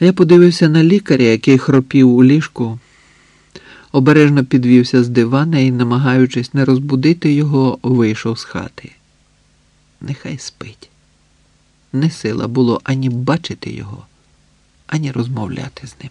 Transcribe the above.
Я подивився на лікаря, який хропів у ліжку, обережно підвівся з дивана і, намагаючись не розбудити його, вийшов з хати. Нехай спить. Не сила було ані бачити його, ані розмовляти з ним.